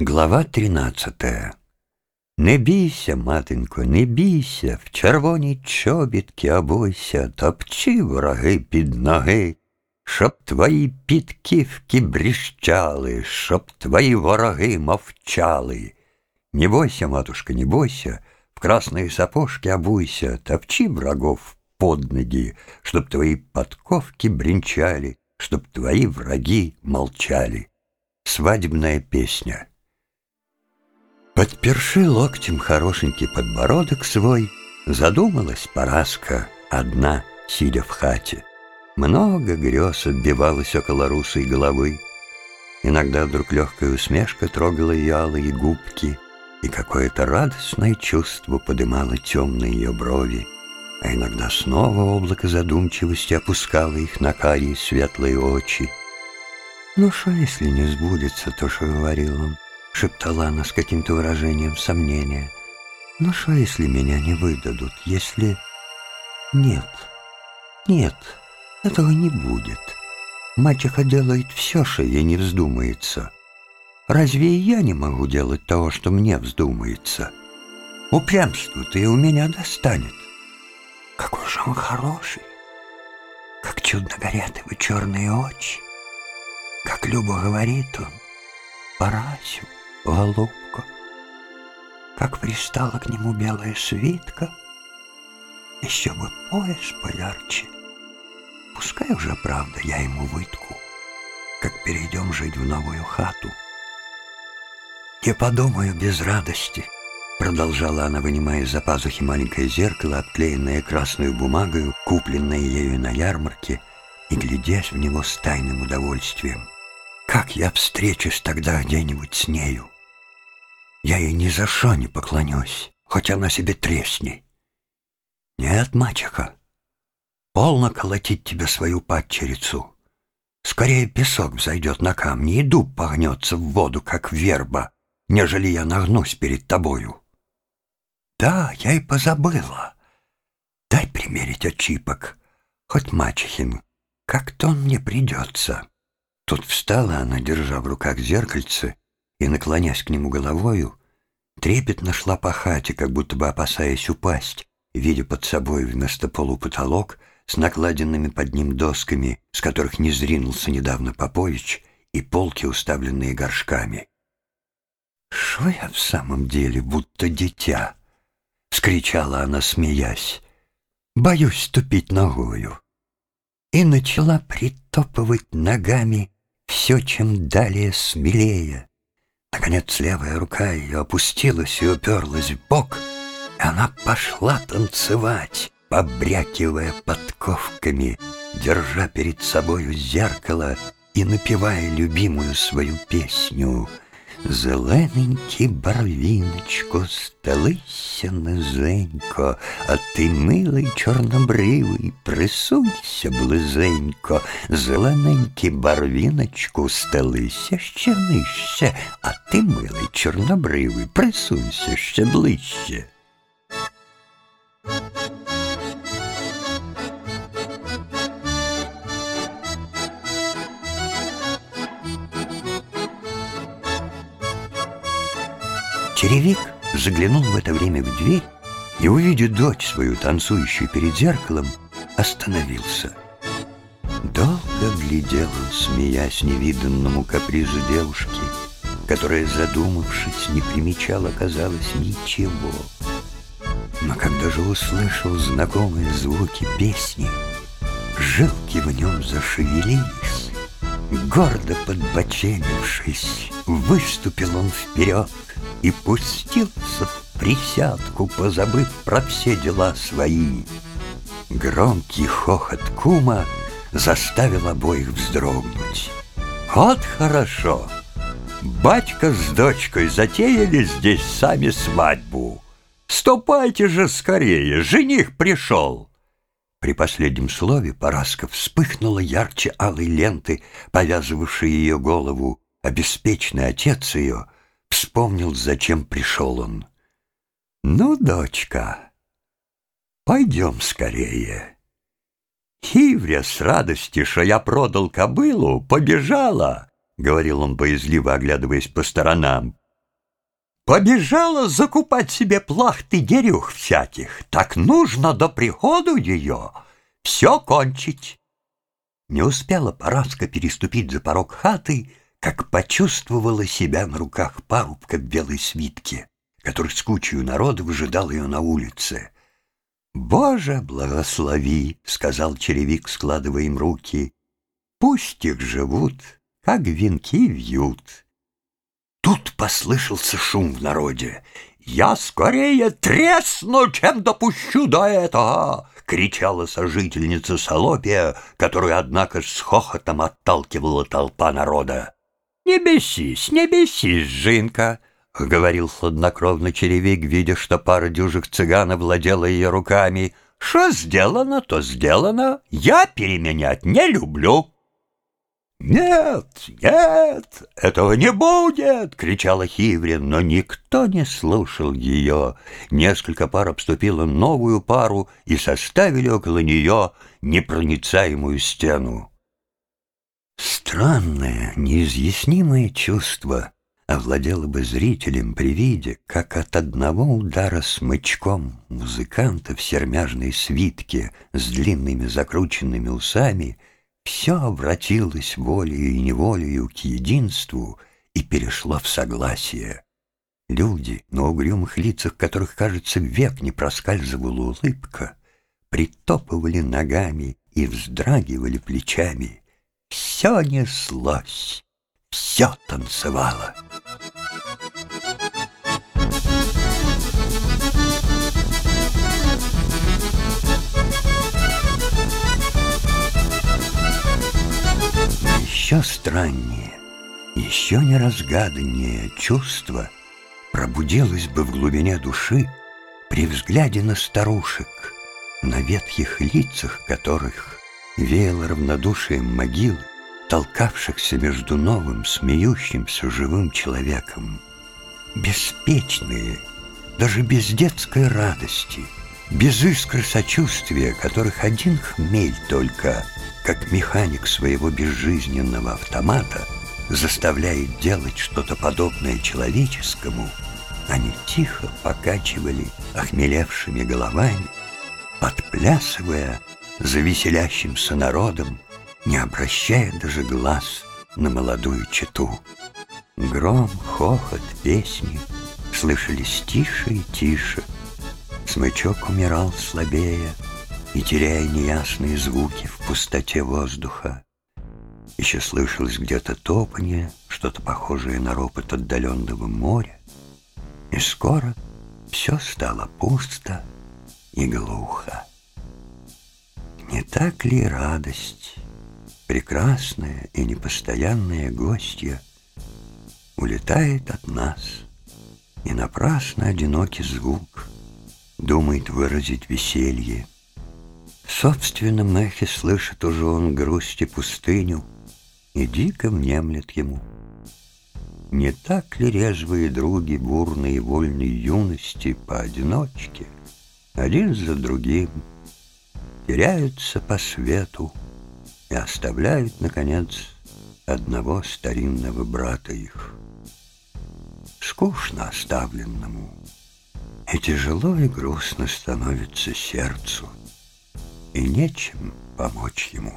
Глава тринадцятая. Не бійся, матинко, не бійся, в червоній чобітки обойся, топчи вороги під ноги, щоб твої підківки бріщали, щоб твої вороги мовчали. Не бойся, матушка, не бойся, в красные сапожки обуйся, топчи врагов под ноги, чтоб твои подковки бренчали, чтоб твои враги молчали. Свадебная песня. Подперши локтем хорошенький подбородок свой, Задумалась Параска одна, сидя в хате. Много грез отбивалось около русой головы. Иногда вдруг легкая усмешка трогала ее алые губки, И какое-то радостное чувство подымало темные ее брови, А иногда снова облако задумчивости опускало их на карие светлые очи. Ну что, если не сбудется то, что говорил он? Шептала она с каким-то выражением сомнения. «Ну что, если меня не выдадут? Если...» «Нет, нет, этого не будет. Мачеха делает все, что ей не вздумается. Разве и я не могу делать того, что мне вздумается? Упрямство-то и у меня достанет. Какой же он хороший! Как чудно горят его черные очи! Как любо говорит он, Парасю, голубка. Как пристала к нему белая свитка, еще бы пояс поярче. Пускай уже, правда, я ему вытку, как перейдем жить в новую хату. Не подумаю без радости, продолжала она, вынимая из-за пазухи маленькое зеркало, обклеенное красной бумагой, купленное ею на ярмарке, и глядясь в него с тайным удовольствием. Как я встречусь тогда где-нибудь с нею? Я ей ни за что не поклонюсь, хоть она себе тресни. Нет, мачеха, полно колотить тебе свою падчерицу. Скорее песок взойдет на камни, и дуб погнется в воду, как верба, нежели я нагнусь перед тобою. Да, я и позабыла. Дай примерить очипок, хоть мачехин, как-то он мне придется. Тут встала она, держа в руках зеркальце, и, наклонясь к нему головою, трепетно шла по хате, как будто бы опасаясь упасть, видя под собой вместо полу потолок с накладенными под ним досками, с которых не зринулся недавно Попович, и полки, уставленные горшками. «Шо я в самом деле, будто дитя?» — вскричала она, смеясь. «Боюсь ступить ногою». И начала притопывать ногами все, чем далее смелее. Наконец левая рука ее опустилась и уперлась в бок, и она пошла танцевать, побрякивая подковками, держа перед собою зеркало и напевая любимую свою песню — Зелененький барвіночко, стелися низенько, а ти, милий чорнобривий, присунься близенько, зелененький барвіночку, стелися ще нижче, а ти, милий чорнобривий, присунься ще ближче. Черевик заглянул в это время в дверь и, увидя дочь свою, танцующую перед зеркалом, остановился. Долго глядел он, смеясь невиданному капризу девушки, которая, задумавшись, не примечала, казалось, ничего. Но когда же услышал знакомые звуки песни, жилки в нем зашевелились, гордо подбоченившись, выступил он вперед — и пустился в присядку, позабыв про все дела свои. Громкий хохот кума заставил обоих вздрогнуть. Вот хорошо! Батька с дочкой затеяли здесь сами свадьбу. Ступайте же скорее, жених пришел. При последнем слове Параска вспыхнула ярче алой ленты, повязывавшей ее голову, беспечный отец ее — Вспомнил, зачем пришел он. «Ну, дочка, пойдем скорее». Хивря с радости, что я продал кобылу, побежала, — говорил он боязливо, оглядываясь по сторонам. Побежала закупать себе плахты дерюх всяких. Так нужно до приходу ее все кончить. Не успела Параска переступить за порог хаты, как почувствовала себя на руках парубка в белой свитке, который с кучей народа выжидал ее на улице. «Боже, благослови!» — сказал черевик, складывая им руки. «Пусть их живут, как венки вьют». Тут послышался шум в народе. «Я скорее тресну, чем допущу до этого!» — кричала сожительница Солопия, которую, однако, с хохотом отталкивала толпа народа. «Не бесись, не бесись, Жинка!» — говорил хладнокровно черевик, видя, что пара дюжих цыган овладела ее руками. «Что сделано, то сделано. Я переменять не люблю». «Нет, нет, этого не будет!» — кричала Хиврин, но никто не слушал ее. Несколько пар обступило новую пару и составили около нее непроницаемую стену. Странное, неизъяснимое чувство овладело бы зрителем при виде, как от одного удара смычком музыканта в сермяжной свитке с длинными закрученными усами все обратилось волею и неволею к единству и перешло в согласие. Люди, на угрюмых лицах которых, кажется, век не проскальзывала улыбка, притопывали ногами и вздрагивали плечами. Все неслось, все танцевало. еще страннее, еще неразгаданнее чувство пробудилось бы в глубине души при взгляде на старушек, на ветхих лицах которых веяло равнодушием могил, толкавшихся между новым, смеющимся живым человеком. Беспечные, даже без детской радости, без искры сочувствия, которых один хмель только — как механик своего безжизненного автомата заставляет делать что-то подобное человеческому, они тихо покачивали охмелевшими головами, подплясывая за веселящимся народом, не обращая даже глаз на молодую чету. Гром, хохот, песни слышались тише и тише. Смычок умирал слабее, и теряя неясные звуки в пустоте воздуха. Еще слышалось где-то топанье, что-то похожее на ропот отдаленного моря, и скоро все стало пусто и глухо. Не так ли радость, прекрасная и непостоянная гостья, улетает от нас, и напрасно одинокий звук думает выразить веселье, в собственном эхе слышит уже он грусть и пустыню, И дико внемлет ему. Не так ли резвые други бурной и вольной юности Поодиночке, один за другим, Теряются по свету И оставляют, наконец, Одного старинного брата их. Скучно оставленному, И тяжело и грустно становится сердцу, и нечем помочь ему.